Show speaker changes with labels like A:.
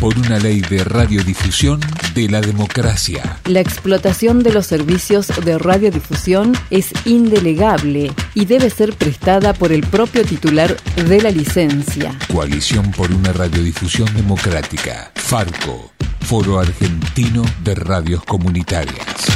A: por una ley de radiodifusión de la democracia.
B: La explotación de los servicios de radiodifusión es indelegable y debe ser prestada por el propio titular de la licencia.
A: Coalición por una radiodifusión democrática. Farco, Foro Argentino de Radios Comunitarias.